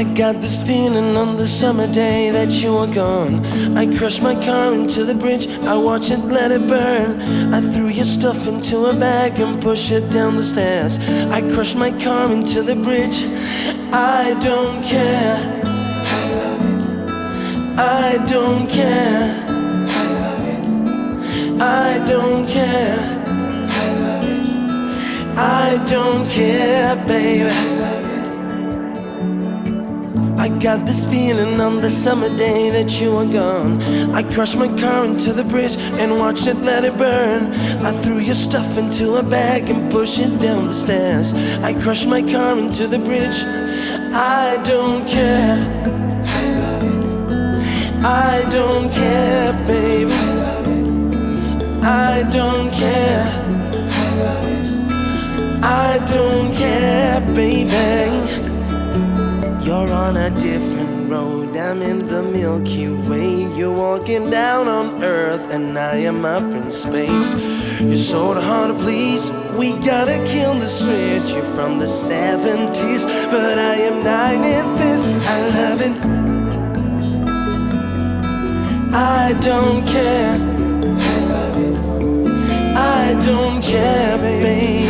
I got this feeling on the summer day that you are gone. I crushed my car into the bridge, I watched it let it burn. I threw your stuff into a bag and pushed it down the stairs. I crushed my car into the bridge. I don't care. I love it. I don't care. I love it. I don't care. I love it. I don't care, baby. I got this feeling on the summer day that you were gone. I crushed my car into the bridge and watched it let it burn. I threw your stuff into a bag and pushed it down the stairs. I crushed my car into the bridge. I don't care. I love it. I don't care, babe. I love it. I don't care. I love it. I don't care, baby. You're on a different road, I'm in the Milky Way. You're walking down on Earth, and I am up in space. You're sorta hard to please. We gotta kill the switch. You're from the 70s, but I am nine in this. I love it. I don't care. I love it. I don't care, babe.